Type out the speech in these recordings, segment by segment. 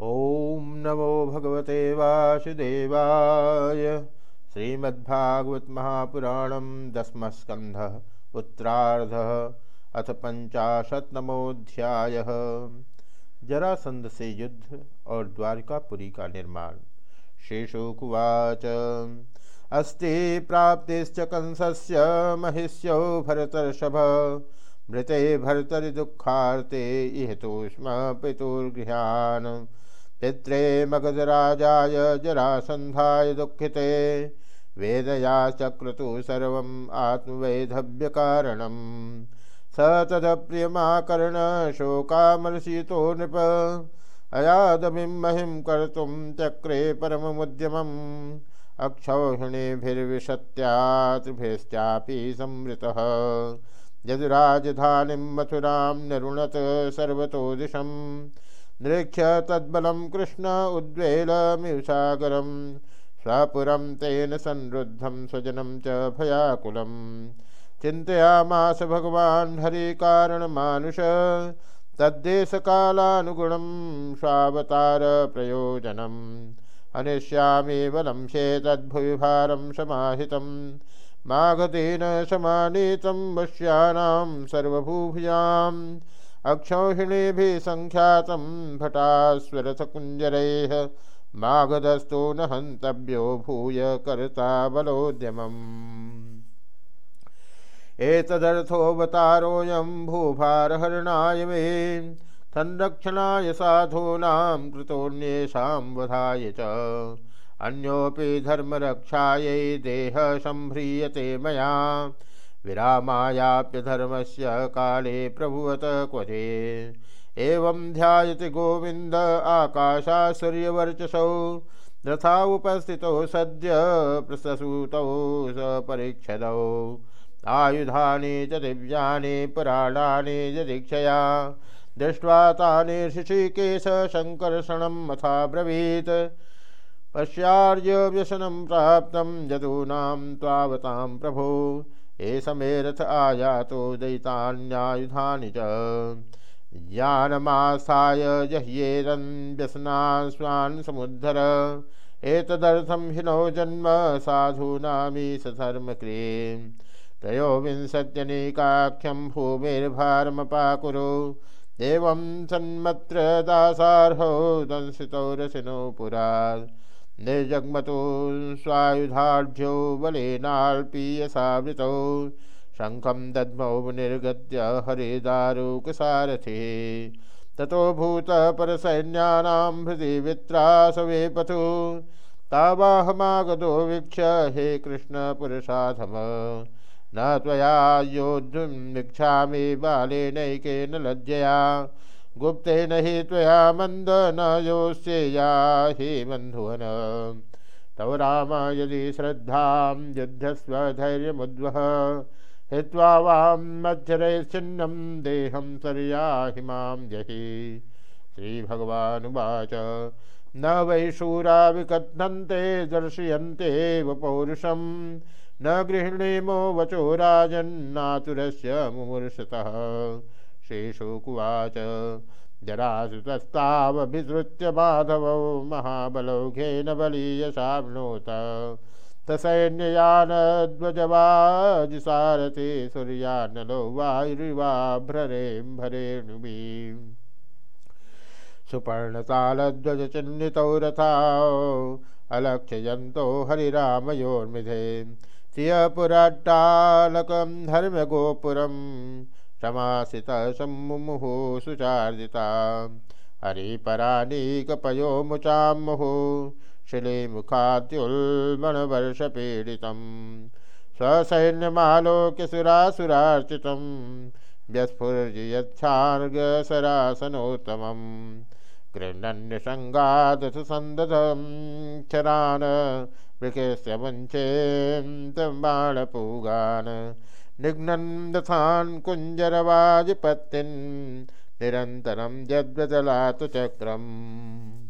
ॐ नमो भगवते वासुदेवाय। श्रीमद्भागवत महापुराणम दसमस्कंध उत्तरार्धः अथ पंचाशतमोध्याय जरासंध से युद्ध और द्वारकापुरी का निर्माण। शेषोकुवाच। अस्ति प्राप्तिश्च कंसस्य महिष्यो भरतर्षभ। मृते भर्तरि दुःखार्ते इहतोष्म पितुर्गृहान्। पित्रे मगधराजाय जरासन्धाय दुःखिते। वेदया चक्रतु सर्वम् आत्मवैधव्यकारणम्। स तदप्रियमाकर्ण शोकामर्षितो नृप। अयादमिं महिं कर्तुं चक्रे परममुद्यमम्। अक्षौहिणीभिर्विशत्यात्रिभिश्चापि संवृतः। यदुराजधानीं मथुरां नरुणत सर्वतो दिशं निरीक्ष्य तद्बलं कृष्ण उद्वेलमिवसागरं, स्वपुरं तेन संरुद्धं स्वजनं च भयाकुलं। चिन्तयामास भगवान् हरिकारणमानुष, तद्देशकालानुगुणं स्वावतारप्रयोजनम् अनिष्यामि बलं चेतद्भुवि भारं समाहितम् माघतेन समानीतं वश्यानां सर्वभूभुजाम् अक्षौहिणीभिः सङ्ख्यातं भटास्वरथकुञ्जरैः माघदस्तु न हन्तव्यो भूय कर्ता बलोद्यमम्। एतदर्थोऽवतारोऽयं भूभारहरणाय मे संरक्षणाय साधूनां कृतोऽन्येषां वधाय च। अन्योपि धर्मरक्षायै देहसम्भ्रीयते मया। विरामायाप्यधर्मस्य काले प्रभुवत क्वचे एवं ध्यायति गोविन्द आकाशा सूर्यवर्चसौ रथा उपस्थितौ सद्य प्रसूतौ सपरीक्षदौ आयुधानि च दिव्यानि, पुराणानि यदीक्षया दृष्ट्वा तानि शङ्कर्षणं मथा ब्रवीत् पश्यार्यव्यसनं प्राप्तं, यदूनां त्वावतां प्रभो। एष मे रथ आयातो दयितान्यायुधानि च। ज्ञानमास्थाय जह्येरन् व्यसनान् स्वान् समुद्धर। एतदर्थं हिनो जन्म साधूनामीश धर्मक्रिये। त्रयोविंशत्यनेकाख्यं भूमिर्भारमपाकुरु। एवं सन्मत्र दासार्हो दंसितो रसिनो पुरा निर्जग्मतो स्वायुधाढ्यो बलेनाल्पीयसावृतौ। शङ्खं दद्मौ निर्गत्य हरिदारुकसारथिः। ततो भूतपरसैन्यानां हृदि वित्रासवे पथु। तावाहमागतो वीक्ष्य हे कृष्णपुरुषाधम न त्वया योद्धुमिच्छामि बालेनैकेन लज्जया। गुप्तेन हि त्वया मन्द न योस्येया हि बन्धुवन। तव राम यदि श्रद्धां युद्धस्व धैर्यमुद्वह हित्वा वां मध्यरैश्चिन्नं देहं सर्याहि माँ जहि। श्रीभगवानुवाच, न वै शूरा विकथन्ते दर्शयन्ते पौरुषम् न गृह्णीमो वचो राजन्नातुरस्य मुमूर्षतः शेषुकुवाच जरासुतस्तावभिसृत्य माधवौ महाबलौघेन बलीयशाम्नोत तसैन्ययानध्वजवाजिसारथि सूर्यानलो वायुरिवाभ्ररेम्भरेणुभिः सुपर्णतालध्वजचिह्नितौ रथाौ अलक्ष्ययन्तो हरिरामयोर्मिधे। तियपुराट्टालकं धर्मगोपुरं समासितः सम्मुमुः सुचार्दिता हरिपरानीकपयो मुचां मुहुः शिलीमुखाद्युल्बणवर्षपीडितं स्वसैन्यमालोक्य सुरासुरार्चितं व्यस्फुर्यच्छार्गसरासनोत्तमम् गृह्णन्यसङ्गादथ सन्दधं क्षरान् वृकेस्य वञ्चेन्तबाणपूगान् निघ्नन् दथान् कुञ्जरवाजिपत्तिन् निरन्तरं यद्वदलातु चक्रम्।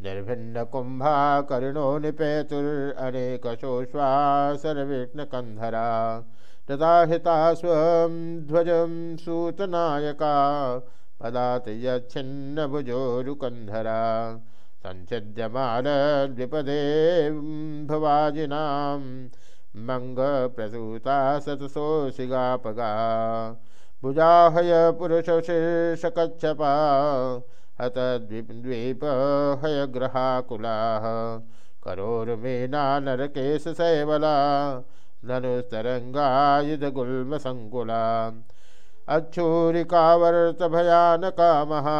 निर्भिन्नकुम्भाकर्णो निपेतुरनेकशोश्वासरविघ्नकन्धरा तदा हिता स्वं ध्वजं सूतनायका, पदात यच्छिन्न भुजोरुकन्धरा संचिद्यमानद्विपदे भवाजिनां मङ्गप्रसूता सतसोऽसिगापगा भुजाहय पुरुषशीर्षकच्छपा हतद्वीपहयग्रहाकुलाः करोर्मेना नरकेशशैवला धनुस्तरङ्गायुधगुल्मसङ्कुला। अक्षूरिकावर्तभयानका महा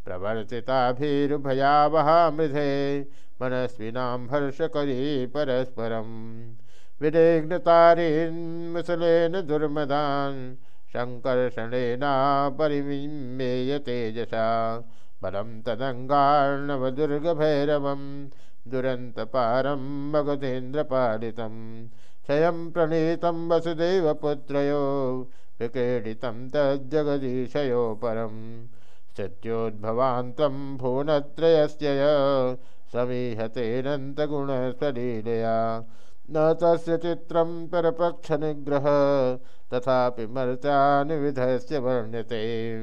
शर्करा प्रवर्तिताभिर्भयावहा मृधे मनस्विनां हर्षकरी परस्परम्। विनिघ्नतारीन्मुसलेन दुर्मदान् शङ्कर्षणेना परिमेय तेजसा। बलं तदङ्गार्णवदुर्गभैरवं दुरन्तपारं मगधेन्द्रपालितं। क्षयं प्रणीतं वसुदेवपुत्रयो विक्रीडितं तज्जगदीशयो परं सत्योद्भवान्तं भुवनत्रयस्य समीहतेनन्तगुणस्वलीलया न तस्य चित्रं परपक्षनिग्रह तथापि मर्त्यानुविधस्य वर्ण्यते।